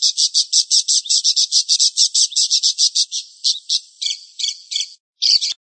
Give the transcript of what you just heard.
Jesus